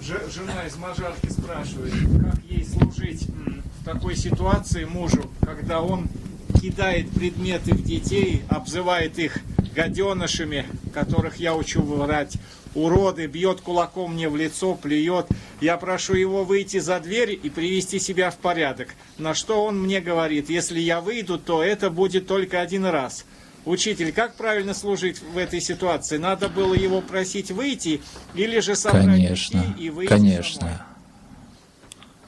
Жена из Мажарки спрашивает, как ей служить в такой ситуации мужу, когда он кидает предметы в детей, обзывает их гаденышами, которых я учу врать, уроды, бьет кулаком мне в лицо, плюет. Я прошу его выйти за дверь и привести себя в порядок. На что он мне говорит, если я выйду, то это будет только один раз. Учитель, как правильно служить в этой ситуации? Надо было его просить выйти или же собрать Конечно, и выйти конечно. самой?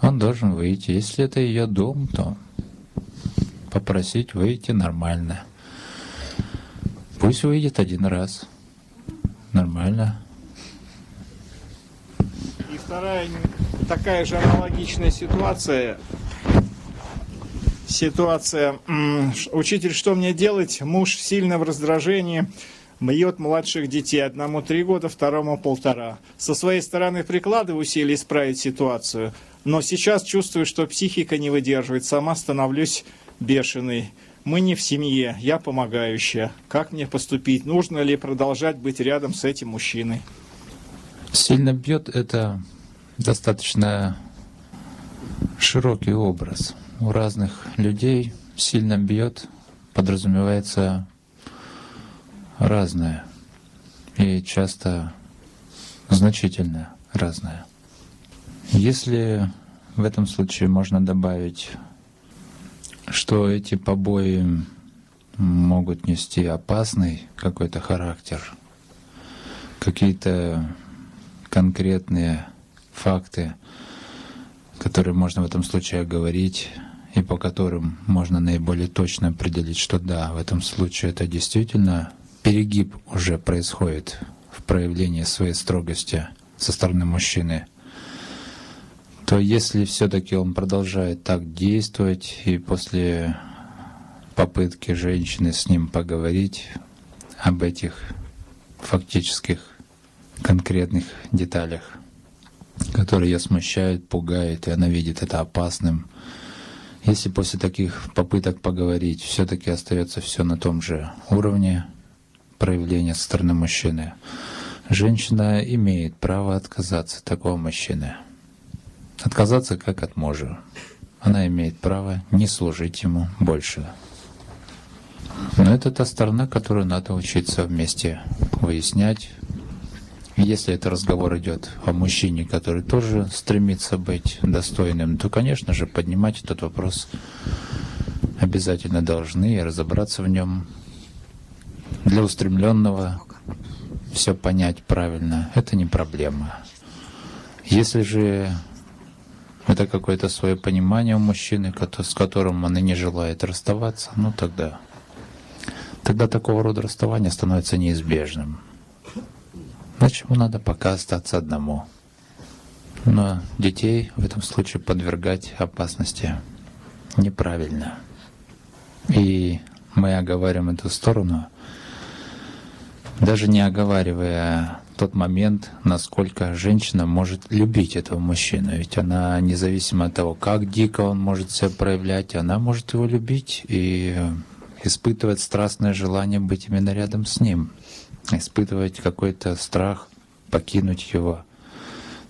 Он должен выйти. Если это ее дом, то попросить выйти нормально. Пусть выйдет один раз. Нормально. И вторая такая же аналогичная ситуация. Ситуация. Учитель, что мне делать? Муж сильно в раздражении, мьет младших детей. Одному три года, второму полтора. Со своей стороны прикладываю усилия исправить ситуацию. Но сейчас чувствую, что психика не выдерживает. Сама становлюсь бешеной. Мы не в семье, я помогающая. Как мне поступить? Нужно ли продолжать быть рядом с этим мужчиной? Сильно бьет это достаточно широкий образ. У разных людей сильно бьет подразумевается разное. И часто значительно разное. Если в этом случае можно добавить, что эти побои могут нести опасный какой-то характер, какие-то конкретные факты, которые можно в этом случае оговорить, и по которым можно наиболее точно определить, что да, в этом случае это действительно перегиб уже происходит в проявлении своей строгости со стороны мужчины, то если все-таки он продолжает так действовать, и после попытки женщины с ним поговорить об этих фактических конкретных деталях, которые ее смущают, пугают, и она видит это опасным. Если после таких попыток поговорить все-таки остается все на том же уровне проявления со стороны мужчины, женщина имеет право отказаться от такого мужчины. Отказаться как от мужа. Она имеет право не служить ему больше. Но это та сторона, которую надо учиться вместе выяснять, если это разговор идет о мужчине, который тоже стремится быть достойным, то, конечно же, поднимать этот вопрос обязательно должны и разобраться в нем. Для устремленного все понять правильно – это не проблема. Если же это какое-то свое понимание у мужчины, с которым он не желает расставаться, ну тогда, тогда такого рода расставание становится неизбежным. Значит, ему надо пока остаться одному. Но детей в этом случае подвергать опасности неправильно. И мы оговариваем эту сторону, даже не оговаривая тот момент, насколько женщина может любить этого мужчину. Ведь она, независимо от того, как дико он может себя проявлять, она может его любить и испытывать страстное желание быть именно рядом с ним испытывать какой-то страх покинуть его.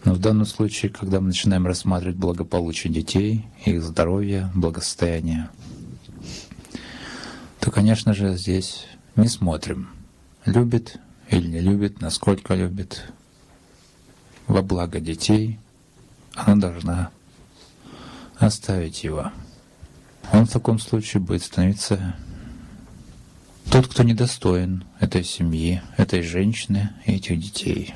Но в данном случае, когда мы начинаем рассматривать благополучие детей, их здоровье, благосостояние, то, конечно же, здесь не смотрим, любит или не любит, насколько любит. Во благо детей она должна оставить его. Он в таком случае будет становиться тот, кто недостоин этой семьи, этой женщины и этих детей.